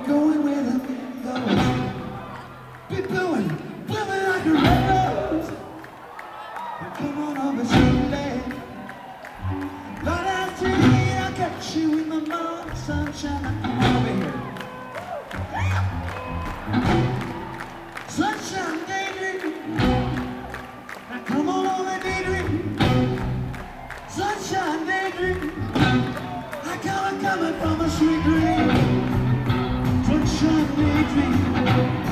going where the wind goes. Be blowing, blowing like a rose. Come on over, lady. Lord, I tell you, I got you in my mind, sunshine. Come over here. Sunshine, daydream. Now come on over, daydream. Sunshine, daydream. I it coming from a sweet dream. Sunshine, daydream. We